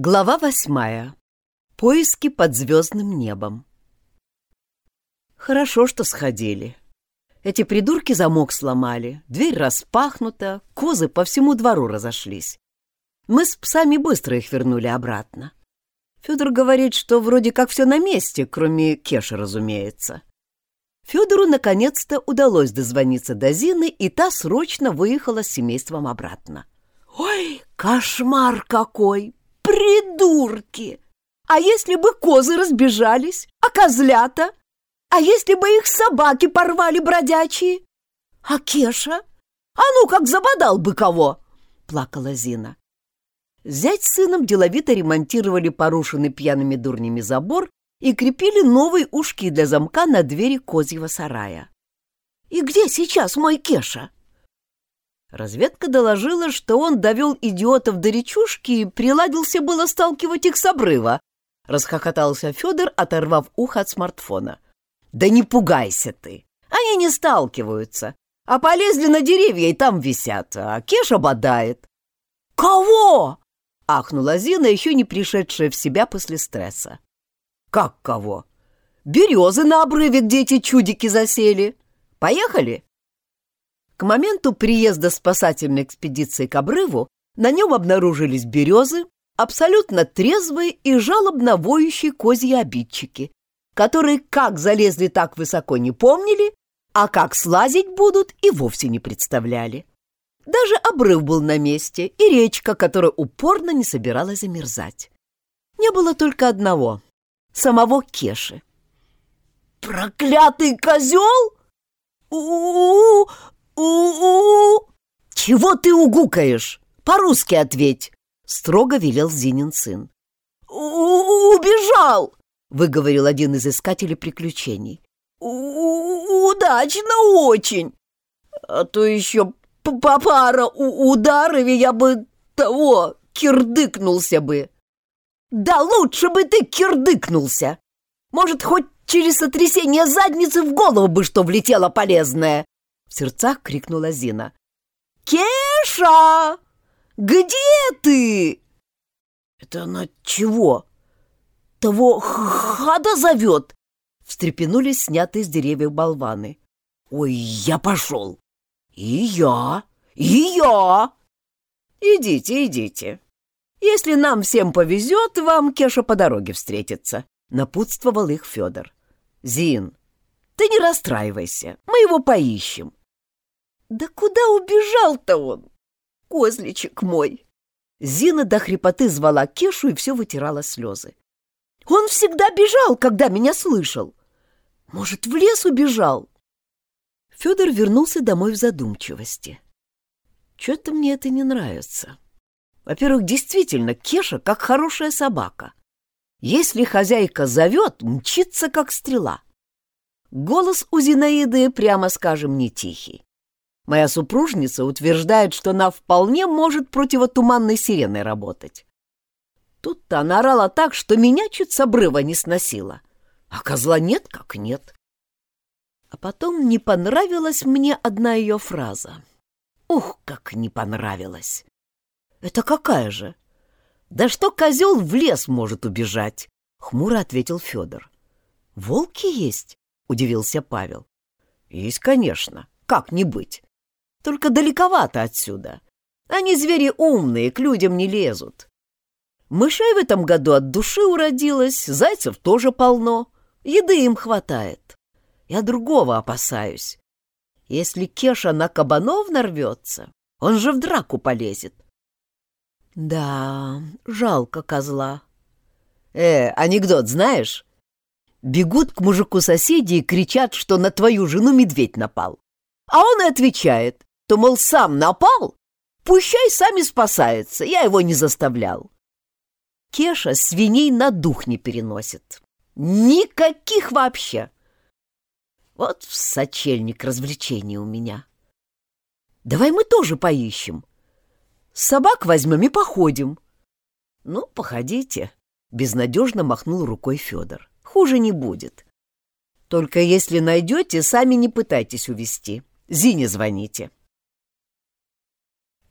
Глава восьмая. Поиски под звездным небом. Хорошо, что сходили. Эти придурки замок сломали, дверь распахнута, козы по всему двору разошлись. Мы с псами быстро их вернули обратно. Федор говорит, что вроде как все на месте, кроме Кеши, разумеется. Федору наконец-то удалось дозвониться до Зины, и та срочно выехала с семейством обратно. «Ой, кошмар какой! Придурки! А если бы козы разбежались, а козлята? А если бы их собаки порвали бродячие? А Кеша? А ну, как забодал бы кого!» — плакала Зина. Зять с сыном деловито ремонтировали порушенный пьяными дурнями забор и крепили новые ушки для замка на двери козьего сарая. «И где сейчас мой Кеша?» Разведка доложила, что он довел идиотов до речушки и приладился было сталкивать их с обрыва. Расхохотался Федор, оторвав ухо от смартфона. «Да не пугайся ты! Они не сталкиваются, а полезли на деревья и там висят, а Кеша бодает». «Кого?» — ахнула Зина, еще не пришедшая в себя после стресса. «Как кого?» «Березы на обрыве, где эти чудики засели. Поехали?» К моменту приезда спасательной экспедиции к обрыву на нем обнаружились березы, абсолютно трезвые и жалобно воющие козьи обидчики, которые как залезли так высоко не помнили, а как слазить будут и вовсе не представляли. Даже обрыв был на месте, и речка, которая упорно не собиралась замерзать. Не было только одного — самого Кеши. «Проклятый козел! У-у-у! «У-у-у!» «Чего ты угукаешь? По-русски ответь!» — строго велел Зинин сын. «Убежал!» — выговорил один из искателей приключений. «Удачно очень! А то еще по пара и я бы того кирдыкнулся бы!» «Да лучше бы ты кирдыкнулся! Может, хоть через сотрясение задницы в голову бы что влетело полезное!» В сердцах крикнула Зина. «Кеша! Где ты?» «Это она чего? Того хада зовет?» Встрепенулись снятые с деревьев болваны. «Ой, я пошел!» «И я! И я!» «Идите, идите. Если нам всем повезет, вам Кеша по дороге встретится», — напутствовал их Федор. «Зин, ты не расстраивайся, мы его поищем. Да куда убежал-то он? Козличек мой! Зина до хрипоты звала Кешу и все вытирала слезы. Он всегда бежал, когда меня слышал. Может, в лес убежал? Федор вернулся домой в задумчивости. Что-то мне это не нравится. Во-первых, действительно, Кеша как хорошая собака. Если хозяйка зовет, мчится как стрела. Голос у Зинаиды, прямо скажем, не тихий. Моя супружница утверждает, что она вполне может противотуманной сиреной работать. Тут-то она орала так, что меня чуть с обрыва не сносила. А козла нет, как нет. А потом не понравилась мне одна ее фраза. Ух, как не понравилась! Это какая же? Да что козел в лес может убежать? Хмуро ответил Федор. Волки есть? Удивился Павел. Есть, конечно. Как не быть? Только далековато отсюда. Они звери умные, к людям не лезут. Мышей в этом году от души уродилось, зайцев тоже полно. Еды им хватает. Я другого опасаюсь. Если Кеша на кабанов нарвется, он же в драку полезет. Да, жалко козла. Э, анекдот знаешь? Бегут к мужику соседи и кричат, что на твою жену медведь напал. А он и отвечает то, мол, сам напал, пущай сами спасается, я его не заставлял. Кеша свиней на дух не переносит. Никаких вообще. Вот в сочельник развлечений у меня. Давай мы тоже поищем. Собак возьмем и походим. Ну, походите, — безнадежно махнул рукой Федор. Хуже не будет. Только если найдете, сами не пытайтесь увести. Зине звоните.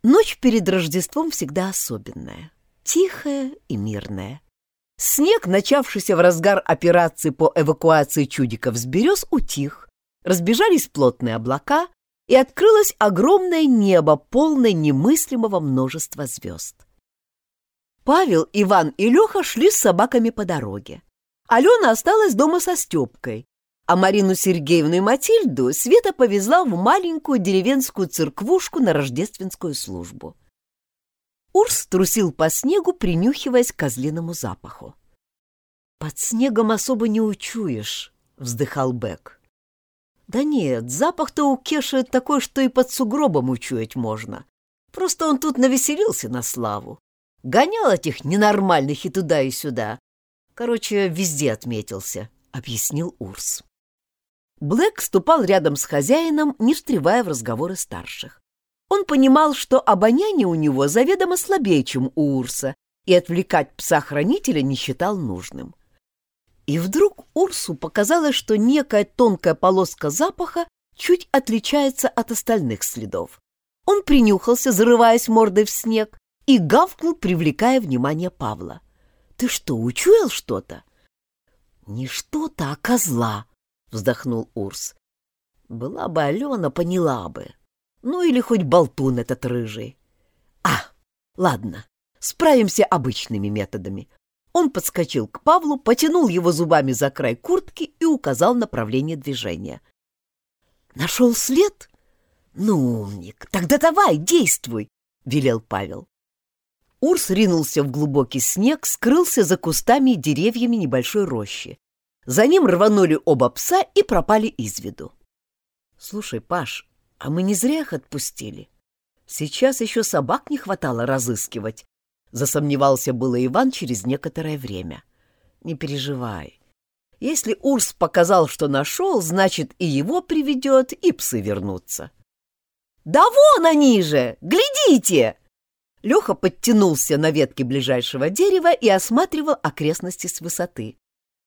Ночь перед Рождеством всегда особенная. тихая и мирная. Снег, начавшийся в разгар операции по эвакуации чудиков с берез, утих, разбежались плотные облака, и открылось огромное небо, полное немыслимого множества звезд. Павел, Иван и Леха шли с собаками по дороге. Алена осталась дома со Степкой, а Марину Сергеевну и Матильду Света повезла в маленькую деревенскую церквушку на рождественскую службу. Урс трусил по снегу, принюхиваясь к козлиному запаху. «Под снегом особо не учуешь», — вздыхал Бек. «Да нет, запах-то у Кеши такой, что и под сугробом учуять можно. Просто он тут навеселился на славу. Гонял этих ненормальных и туда, и сюда. Короче, везде отметился», — объяснил Урс. Блэк ступал рядом с хозяином, не встревая в разговоры старших. Он понимал, что обоняние у него заведомо слабее, чем у Урса, и отвлекать пса-хранителя не считал нужным. И вдруг Урсу показалось, что некая тонкая полоска запаха чуть отличается от остальных следов. Он принюхался, зарываясь мордой в снег, и гавкнул, привлекая внимание Павла. «Ты что, учуял что-то?» «Не что-то, а козла», — вздохнул Урс. «Была бы Алена, поняла бы. Ну или хоть болтун этот рыжий. А, ладно, справимся обычными методами. Он подскочил к Павлу, потянул его зубами за край куртки и указал направление движения. «Нашел след? Ну, умник, тогда давай, действуй!» — велел Павел. Урс ринулся в глубокий снег, скрылся за кустами и деревьями небольшой рощи. За ним рванули оба пса и пропали из виду. «Слушай, Паш, а мы не зря их отпустили. Сейчас еще собак не хватало разыскивать, засомневался было Иван через некоторое время. Не переживай. Если Урс показал, что нашел, значит, и его приведет, и псы вернутся. «Да вон они же! Глядите!» Леха подтянулся на ветке ближайшего дерева и осматривал окрестности с высоты.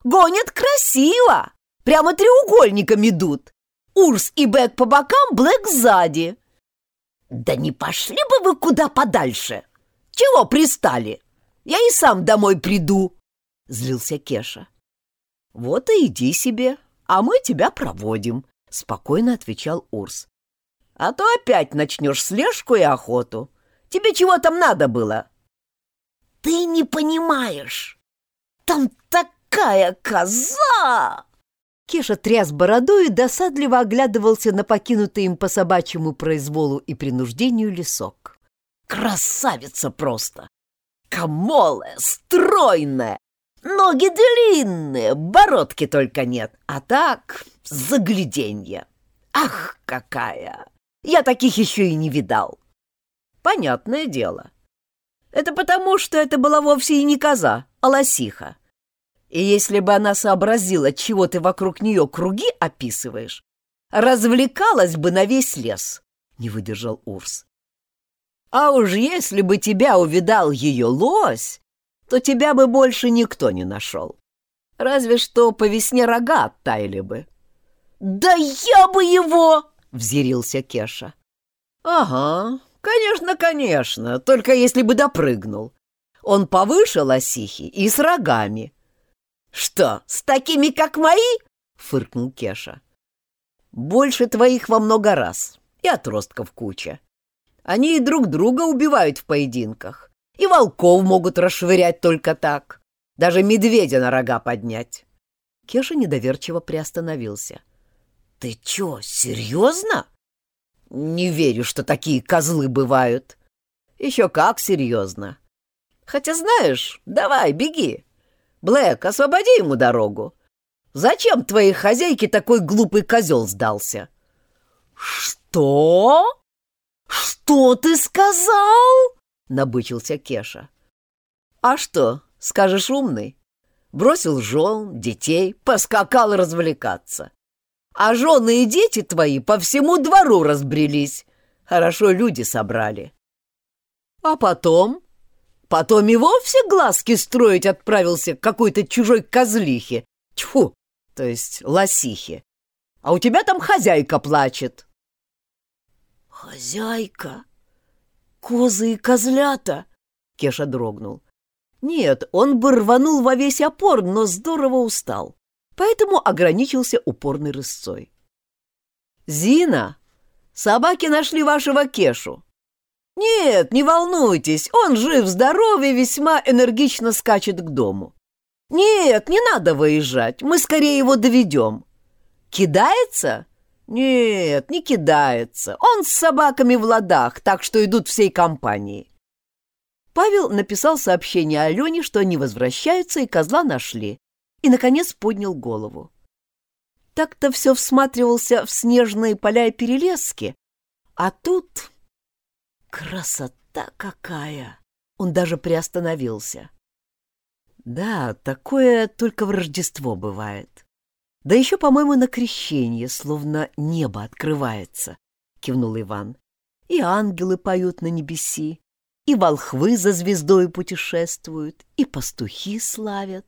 «Гонят красиво! Прямо треугольником идут! Урс и Бэк по бокам, Блэк сзади!» «Да не пошли бы вы куда подальше!» Чего пристали? Я и сам домой приду!» — злился Кеша. «Вот и иди себе, а мы тебя проводим», — спокойно отвечал Урс. «А то опять начнешь слежку и охоту. Тебе чего там надо было?» «Ты не понимаешь! Там такая коза!» Кеша тряс бородой и досадливо оглядывался на покинутый им по собачьему произволу и принуждению лесок. Красавица просто! Камолая, стройная, ноги длинные, бородки только нет, а так загляденье. Ах, какая! Я таких еще и не видал. Понятное дело. Это потому, что это была вовсе и не коза, а лосиха. И если бы она сообразила, чего ты вокруг нее круги описываешь, развлекалась бы на весь лес, — не выдержал Урс. А уж если бы тебя увидал ее лось, то тебя бы больше никто не нашел. Разве что по весне рога оттаяли бы. — Да я бы его! — взъярился Кеша. — Ага, конечно, конечно, только если бы допрыгнул. Он повыше лосихи и с рогами. — Что, с такими, как мои? — фыркнул Кеша. — Больше твоих во много раз, и отростков куча. Они и друг друга убивают в поединках. И волков могут расшвырять только так. Даже медведя на рога поднять. Кеша недоверчиво приостановился. — Ты чё, серьезно? — Не верю, что такие козлы бывают. — Еще как серьезно. Хотя, знаешь, давай, беги. Блэк, освободи ему дорогу. Зачем твоей хозяйке такой глупый козел сдался? — Что? «Что ты сказал?» — набычился Кеша. «А что, скажешь умный? Бросил жен, детей, поскакал развлекаться. А жены и дети твои по всему двору разбрелись. Хорошо люди собрали. А потом? Потом и вовсе глазки строить отправился к какой-то чужой козлихе. Тьфу, то есть лосихе. А у тебя там хозяйка плачет». «Хозяйка! Козы и козлята!» Кеша дрогнул. Нет, он бы рванул во весь опор, но здорово устал, поэтому ограничился упорной рысцой. «Зина, собаки нашли вашего Кешу!» «Нет, не волнуйтесь, он жив-здоров и весьма энергично скачет к дому. Нет, не надо выезжать, мы скорее его доведем. Кидается? Нет, не кидается. Он с собаками в ладах, так что идут всей компанией. Павел написал сообщение Алене, что они возвращаются и козла нашли, и, наконец, поднял голову. Так-то все всматривался в снежные поля и перелески, а тут Красота какая! Он даже приостановился. Да, такое только в Рождество бывает. Да еще, по-моему, на крещение, словно небо открывается, кивнул Иван. И ангелы поют на небеси, и волхвы за звездой путешествуют, и пастухи славят.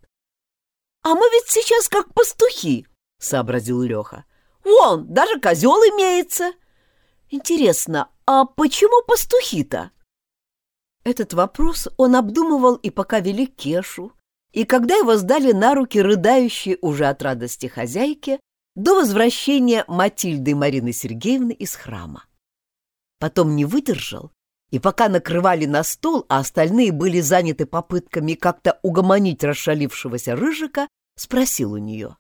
— А мы ведь сейчас как пастухи, — сообразил Леха. — Вон, даже козел имеется. Интересно, а почему пастухи-то? Этот вопрос он обдумывал и пока вели Кешу, и когда его сдали на руки рыдающие уже от радости хозяйки до возвращения Матильды и Марины Сергеевны из храма. Потом не выдержал, и пока накрывали на стол, а остальные были заняты попытками как-то угомонить расшалившегося Рыжика, спросил у нее.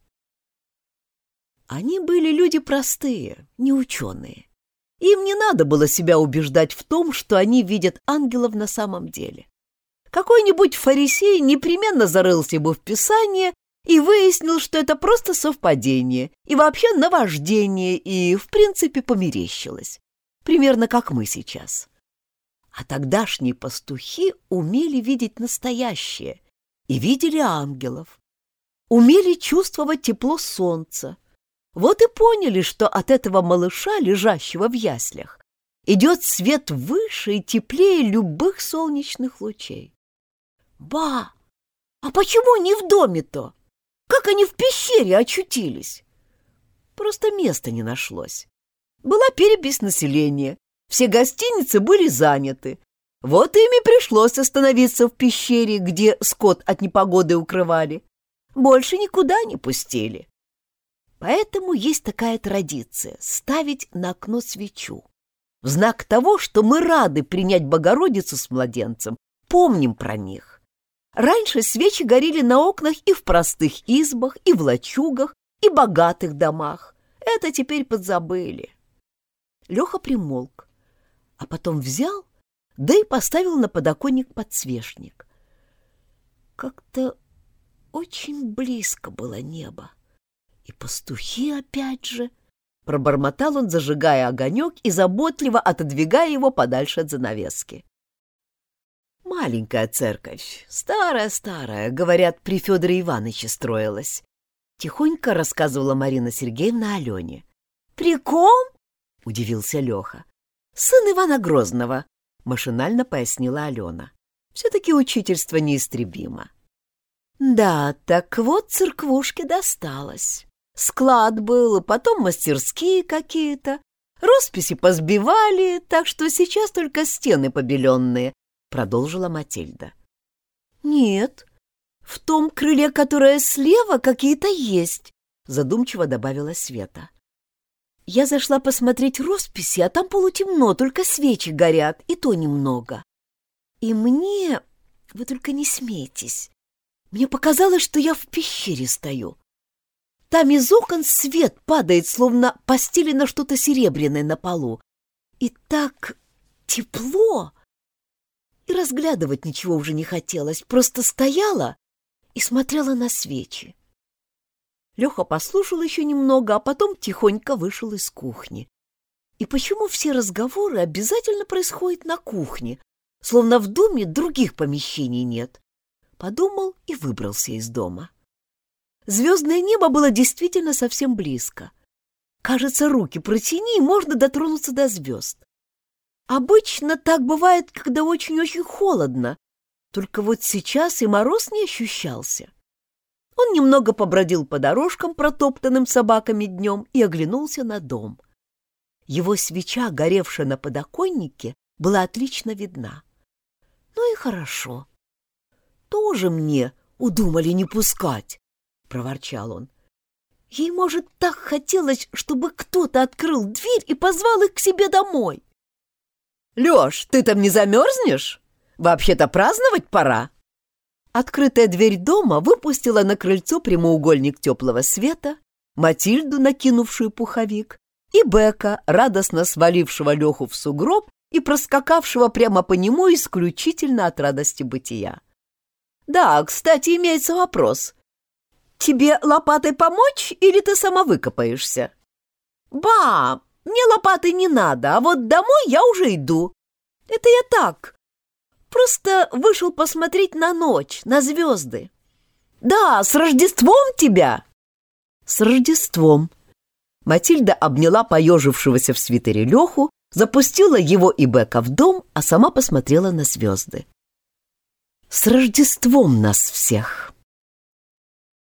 Они были люди простые, не ученые. Им не надо было себя убеждать в том, что они видят ангелов на самом деле. Какой-нибудь фарисей непременно зарылся бы в Писание и выяснил, что это просто совпадение и вообще наваждение и, в принципе, померещилось. Примерно как мы сейчас. А тогдашние пастухи умели видеть настоящее и видели ангелов. Умели чувствовать тепло солнца, вот и поняли, что от этого малыша, лежащего в яслях, идет свет выше и теплее любых солнечных лучей. Ба! А почему не в доме-то? Как они в пещере очутились? Просто места не нашлось. Была перепись населения, все гостиницы были заняты. Вот ими пришлось остановиться в пещере, где скот от непогоды укрывали. Больше никуда не пустили. Поэтому есть такая традиция — ставить на окно свечу. В знак того, что мы рады принять Богородицу с младенцем, помним про них. Раньше свечи горели на окнах и в простых избах, и в лачугах, и богатых домах. Это теперь подзабыли. Леха примолк, а потом взял, да и поставил на подоконник подсвечник. Как-то очень близко было небо. Пастухи опять же. Пробормотал он, зажигая огонек и заботливо отодвигая его подальше от занавески. Маленькая церковь, старая-старая, говорят, при Федоре Ивановиче строилась. Тихонько рассказывала Марина Сергеевна Алене. «При ком?» — удивился Леха. «Сын Ивана Грозного», — машинально пояснила Алена. «Все-таки учительство неистребимо». «Да, так вот церквушке досталось. Склад был, потом мастерские какие-то. Росписи позбивали, так что сейчас только стены побеленные, — продолжила Матильда. — Нет, в том крыле, которое слева, какие-то есть, — задумчиво добавила Света. Я зашла посмотреть росписи, а там полутемно, только свечи горят, и то немного. И мне... Вы только не смейтесь. Мне показалось, что я в пещере стою. Там из окон свет падает, словно постелено что-то серебряное на полу. И так тепло! И разглядывать ничего уже не хотелось, просто стояла и смотрела на свечи. Леха послушал еще немного, а потом тихонько вышел из кухни. И почему все разговоры обязательно происходят на кухне, словно в доме других помещений нет? Подумал и выбрался из дома. Звездное небо было действительно совсем близко. Кажется, руки протяни, и можно дотронуться до звезд. Обычно так бывает, когда очень-очень холодно, только вот сейчас и мороз не ощущался. Он немного побродил по дорожкам, протоптанным собаками днем, и оглянулся на дом. Его свеча, горевшая на подоконнике, была отлично видна. Ну и хорошо. тоже мне удумали не пускать, — проворчал он. Ей, может, так хотелось, чтобы кто-то открыл дверь и позвал их к себе домой. «Лёш, ты там не замерзнешь? Вообще-то праздновать пора!» Открытая дверь дома выпустила на крыльцо прямоугольник теплого света, Матильду, накинувшую пуховик, и Бека, радостно свалившего Леху в сугроб и проскакавшего прямо по нему исключительно от радости бытия. «Да, кстати, имеется вопрос. Тебе лопатой помочь или ты сама выкопаешься?» «Ба, мне лопаты не надо, а вот домой я уже иду. Это я так. Просто вышел посмотреть на ночь, на звезды. Да, с Рождеством тебя!» «С Рождеством!» Матильда обняла поежившегося в свитере Леху, запустила его и Бека в дом, а сама посмотрела на звезды. «С Рождеством нас всех!»